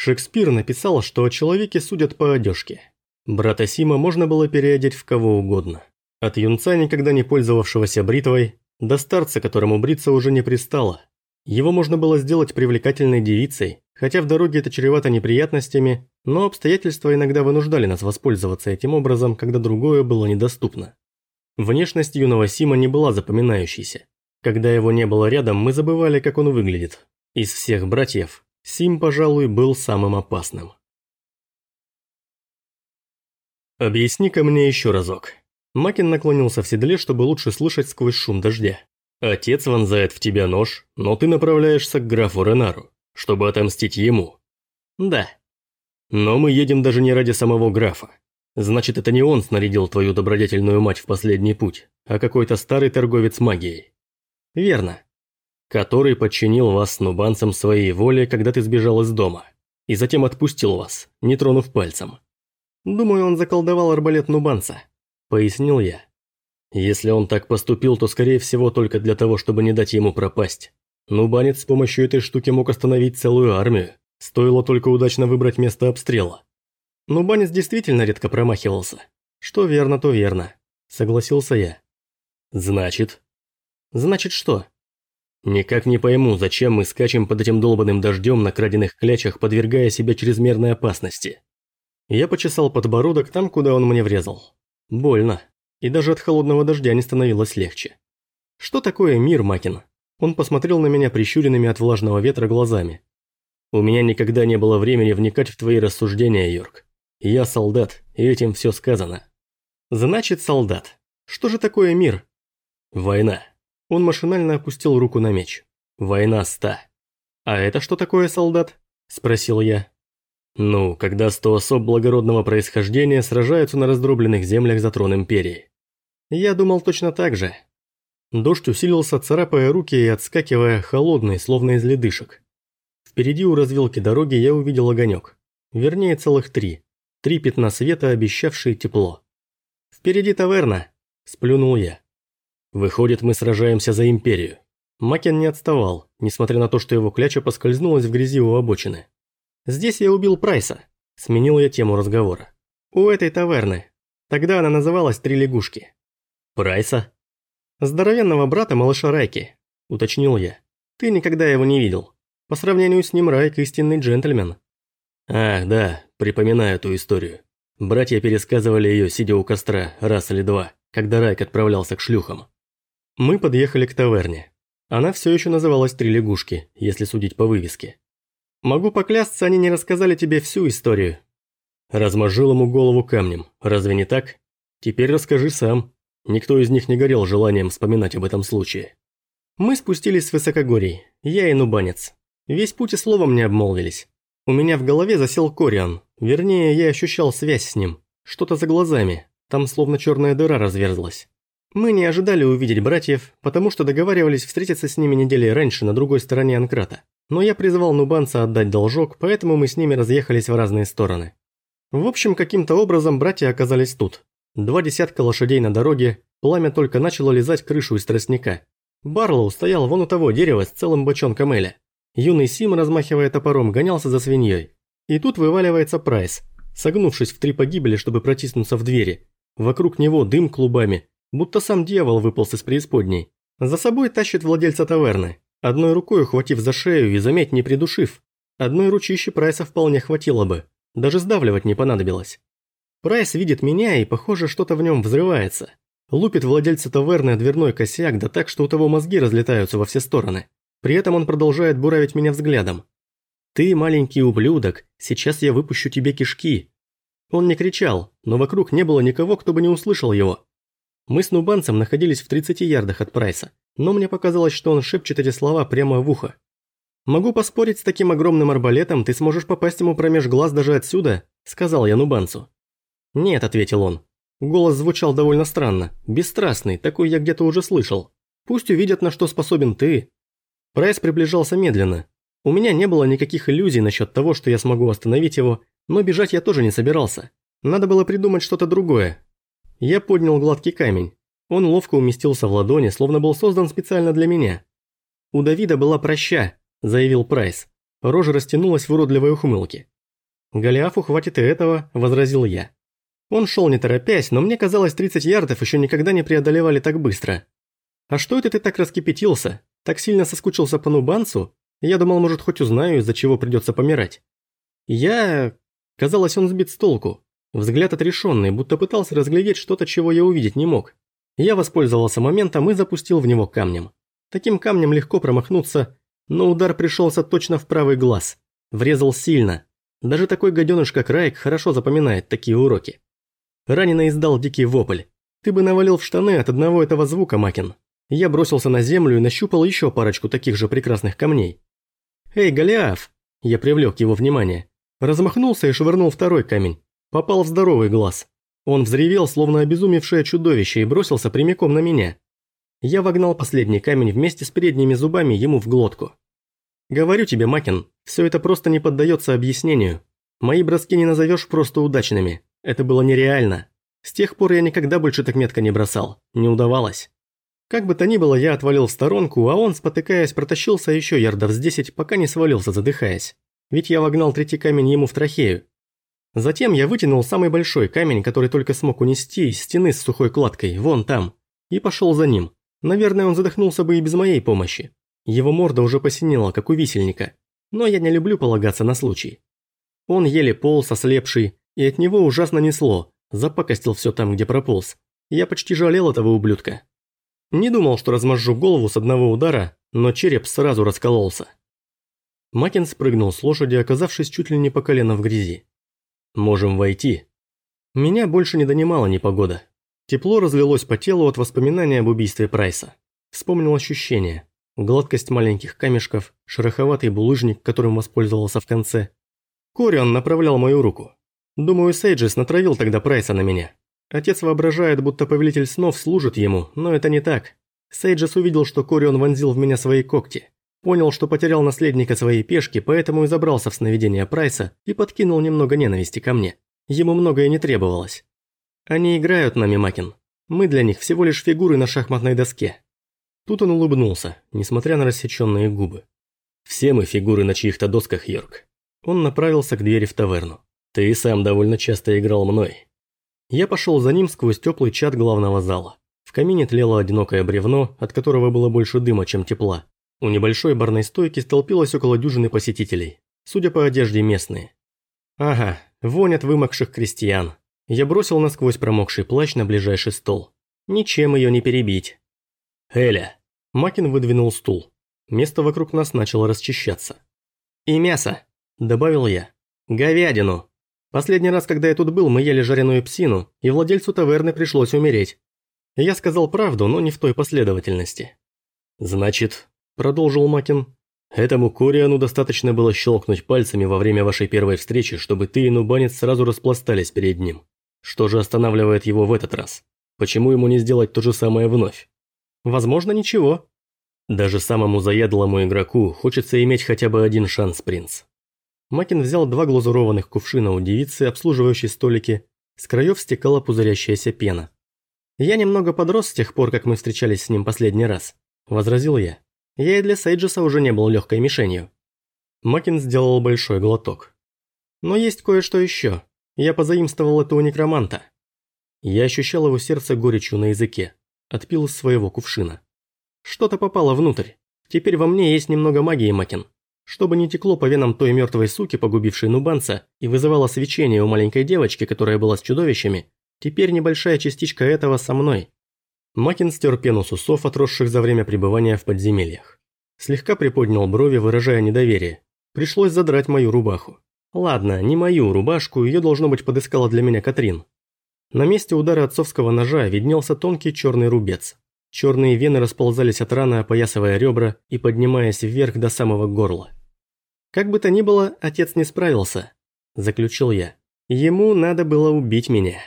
Шекспир написал, что о человеке судят по одежке. Брата Сима можно было переодеть в кого угодно. От юнца, никогда не пользовавшегося бритвой, до старца, которому бриться уже не пристало. Его можно было сделать привлекательной девицей, хотя в дороге это чревато неприятностями, но обстоятельства иногда вынуждали нас воспользоваться этим образом, когда другое было недоступно. Внешность юного Сима не была запоминающейся. Когда его не было рядом, мы забывали, как он выглядит. Из всех братьев, Сим, пожалуй, был самым опасным. «Объясни-ка мне еще разок». Макин наклонился в седле, чтобы лучше слышать сквозь шум дождя. «Отец вонзает в тебя нож, но ты направляешься к графу Ренару, чтобы отомстить ему». «Да». «Но мы едем даже не ради самого графа. Значит, это не он снарядил твою добродетельную мать в последний путь, а какой-то старый торговец магией». «Верно». «Который подчинил вас с нубанцем своей воле, когда ты сбежал из дома, и затем отпустил вас, не тронув пальцем». «Думаю, он заколдовал арбалет Нубанца», – пояснил я. «Если он так поступил, то скорее всего только для того, чтобы не дать ему пропасть. Нубанец с помощью этой штуки мог остановить целую армию, стоило только удачно выбрать место обстрела». Нубанец действительно редко промахивался. Что верно, то верно, согласился я. «Значит?» «Значит что?» «Никак не пойму, зачем мы скачем под этим долбанным дождем на краденных клячах, подвергая себя чрезмерной опасности». Я почесал подбородок там, куда он мне врезал. Больно. И даже от холодного дождя не становилось легче. Что такое мир, Макин? Он посмотрел на меня прищуренными от влажного ветра глазами. У меня никогда не было времени вникать в твои рассуждения, Йорк. Я солдат, и этим все сказано. Значит, солдат. Что же такое мир? Война. Он машинально опустил руку на меч. Война ста. А это что такое, солдат? Спросил я. Ну, когда сто особ благородного происхождения сражаются на раздробленных землях за трон Империи. Я думал точно так же. Дождь усилился, царапая руки и отскакивая, холодный, словно из ледышек. Впереди у развилки дороги я увидел огонек. Вернее, целых три. Три пятна света, обещавшие тепло. «Впереди таверна», – сплюнул я. «Выходит, мы сражаемся за Империю». Макен не отставал, несмотря на то, что его кляча поскользнулась в грязи у обочины. Здесь я убил Прайса. Сменил я тему разговора. У этой таверны. Тогда она называлась «Три лягушки». Прайса? Здоровенного брата малыша Райки, уточнил я. Ты никогда его не видел. По сравнению с ним Райк истинный джентльмен. Ах, да, припоминаю эту историю. Братья пересказывали ее, сидя у костра, раз или два, когда Райк отправлялся к шлюхам. Мы подъехали к таверне. Она все еще называлась «Три лягушки», если судить по вывеске. Могу поклясться, они не рассказали тебе всю историю. Размозжил ему голову камнем, разве не так? Теперь расскажи сам. Никто из них не горел желанием вспоминать об этом случае. Мы спустились с высокогорий, я и нубанец. Весь путь и словом не обмолвились. У меня в голове засел Кориан, вернее, я ощущал связь с ним. Что-то за глазами, там словно черная дыра разверзлась. Мы не ожидали увидеть братьев, потому что договаривались встретиться с ними недели раньше на другой стороне Анкрата. Но я призвал нубанца отдать должок, поэтому мы с ними разъехались в разные стороны. В общем, каким-то образом братья оказались тут. Два десятка лошадей на дороге, пламя только начало лизать крышу из тростника. Барлоу стоял вон у того дерева с целым бочонком Эля. Юный Сим, размахивая топором, гонялся за свиньей. И тут вываливается Прайс, согнувшись в три погибели, чтобы протиснуться в двери. Вокруг него дым клубами, будто сам дьявол выполз из преисподней. За собой тащит владельца таверны, Одной рукой ухватив за шею и, заметь, не придушив. Одной ручищи Прайса вполне хватило бы. Даже сдавливать не понадобилось. Прайс видит меня, и, похоже, что-то в нем взрывается. Лупит владельца таверны дверной косяк, да так, что у того мозги разлетаются во все стороны. При этом он продолжает буравить меня взглядом. «Ты, маленький ублюдок, сейчас я выпущу тебе кишки». Он не кричал, но вокруг не было никого, кто бы не услышал его. Мы с нубанцем находились в 30 ярдах от Прайса но мне показалось, что он шепчет эти слова прямо в ухо. «Могу поспорить, с таким огромным арбалетом ты сможешь попасть ему промеж глаз даже отсюда», – сказал я Нубанцу. «Нет», – ответил он. Голос звучал довольно странно, бесстрастный, такой я где-то уже слышал. «Пусть увидят, на что способен ты». Прайс приближался медленно. У меня не было никаких иллюзий насчет того, что я смогу остановить его, но бежать я тоже не собирался. Надо было придумать что-то другое. Я поднял гладкий камень. Он ловко уместился в ладони, словно был создан специально для меня. «У Давида была проща», – заявил Прайс. Рожа растянулась в уродливой ухмылке. «Голиафу хватит и этого», – возразил я. Он шел не торопясь, но мне казалось, 30 ярдов еще никогда не преодолевали так быстро. «А что это ты так раскипятился? Так сильно соскучился по нубанцу? Я думал, может, хоть узнаю, из-за чего придется помирать». Я... Казалось, он сбит с толку. Взгляд отрешенный, будто пытался разглядеть что-то, чего я увидеть не мог. Я воспользовался моментом и запустил в него камнем. Таким камнем легко промахнуться, но удар пришелся точно в правый глаз. Врезал сильно. Даже такой гаденыш, как Райк, хорошо запоминает такие уроки. Раненый издал дикий вопль. Ты бы навалил в штаны от одного этого звука, Макин. Я бросился на землю и нащупал еще парочку таких же прекрасных камней. «Эй, Голиаф!» Я привлек его внимание. Размахнулся и швырнул второй камень. Попал в здоровый глаз. Он взревел, словно обезумевшее чудовище, и бросился прямиком на меня. Я вогнал последний камень вместе с передними зубами ему в глотку. Говорю тебе, Макин, все это просто не поддается объяснению. Мои броски не назовешь просто удачными. Это было нереально. С тех пор я никогда больше так метко не бросал. Не удавалось. Как бы то ни было, я отвалил в сторонку, а он, спотыкаясь, протащился еще ярдов с десять, пока не свалился, задыхаясь. Ведь я вогнал третий камень ему в трахею. Затем я вытянул самый большой камень, который только смог унести из стены с сухой кладкой, вон там, и пошел за ним. Наверное, он задохнулся бы и без моей помощи. Его морда уже посинела, как у висельника. Но я не люблю полагаться на случай. Он еле полз, ослепший, и от него ужасно несло, запакостил все там, где прополз. Я почти жалел этого ублюдка. Не думал, что размажу голову с одного удара, но череп сразу раскололся. Макин спрыгнул с лошади, оказавшись чуть ли не по колено в грязи. «Можем войти». Меня больше не донимала непогода. Тепло разлилось по телу от воспоминания об убийстве Прайса. Вспомнил ощущение. Гладкость маленьких камешков, шероховатый булыжник, которым воспользовался в конце. Кориан направлял мою руку. Думаю, Сейджис натравил тогда Прайса на меня. Отец воображает, будто повелитель снов служит ему, но это не так. Сейджис увидел, что Корион вонзил в меня свои когти. Понял, что потерял наследника своей пешки, поэтому и забрался в сновидение Прайса и подкинул немного ненависти ко мне. Ему многое не требовалось. Они играют нами, Макин. Мы для них всего лишь фигуры на шахматной доске. Тут он улыбнулся, несмотря на рассеченные губы. Все мы фигуры на чьих-то досках, Йорк. Он направился к двери в таверну. Ты сам довольно часто играл мной. Я пошел за ним сквозь теплый чат главного зала. В камине тлело одинокое бревно, от которого было больше дыма, чем тепла. У небольшой барной стойки столпилось около дюжины посетителей. Судя по одежде, местные. Ага, вонь от вымокших крестьян. Я бросил насквозь промокший плащ на ближайший стол. Ничем ее не перебить. «Эля!» Макин выдвинул стул. Место вокруг нас начало расчищаться. «И мясо!» – добавил я. «Говядину!» Последний раз, когда я тут был, мы ели жареную псину, и владельцу таверны пришлось умереть. Я сказал правду, но не в той последовательности. «Значит», – продолжил Макин, – «этому Кориану достаточно было щелкнуть пальцами во время вашей первой встречи, чтобы ты и Нубанец сразу распластались перед ним. Что же останавливает его в этот раз? Почему ему не сделать то же самое вновь? Возможно, ничего. Даже самому заядлому игроку хочется иметь хотя бы один шанс, принц. Макин взял два глазурованных кувшина у девицы, обслуживающей столики. С краев стекала пузырящаяся пена. «Я немного подрос с тех пор, как мы встречались с ним последний раз», – возразил я. «Я и для Сейджеса уже не был легкой мишенью». Макин сделал большой глоток. «Но есть кое-что еще. Я позаимствовал это у некроманта. Я ощущал его сердце горечью на языке. Отпил из своего кувшина. Что-то попало внутрь. Теперь во мне есть немного магии, Макин. Чтобы не текло по венам той мертвой суки, погубившей нубанца, и вызывало свечение у маленькой девочки, которая была с чудовищами, теперь небольшая частичка этого со мной. Макин стер пену с усов, отросших за время пребывания в подземельях. Слегка приподнял брови, выражая недоверие. Пришлось задрать мою рубаху. Ладно, не мою рубашку, ее должно быть подыскала для меня Катрин. На месте удара отцовского ножа виднелся тонкий черный рубец. Черные вены расползались от раны, опоясывая ребра и поднимаясь вверх до самого горла. «Как бы то ни было, отец не справился», – заключил я. «Ему надо было убить меня».